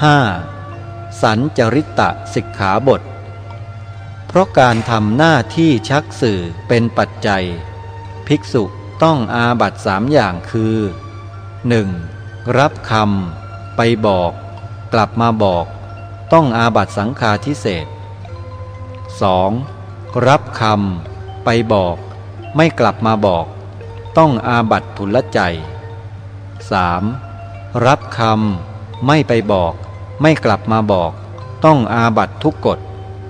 5. สันจริตะสิกขาบท เพราะการทำหน้าที่ชักสื่อเป็นปัจจัย ภิกษุต้องอาบัตสามอย่างคือ 1. รับคำไปบอก กลับมาบอก ต้องอาบัตสังฆาทิเศษ 2. รับคำไปบอก ไม่กลับมาบอก ต้องอาบัตทุลใจ 3. รับคำไม่ไปบอก ไม่กลับมาบอก ต้องอาบัตทุกกฎ